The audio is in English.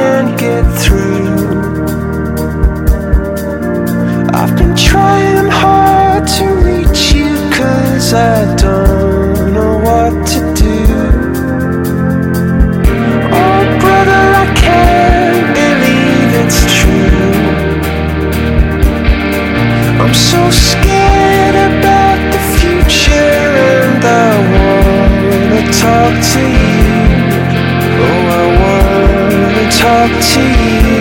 can't get through. I've been trying hard to reach you, cause I don't know what to do. Oh, brother, I can't believe it's true. I'm so scared. 척지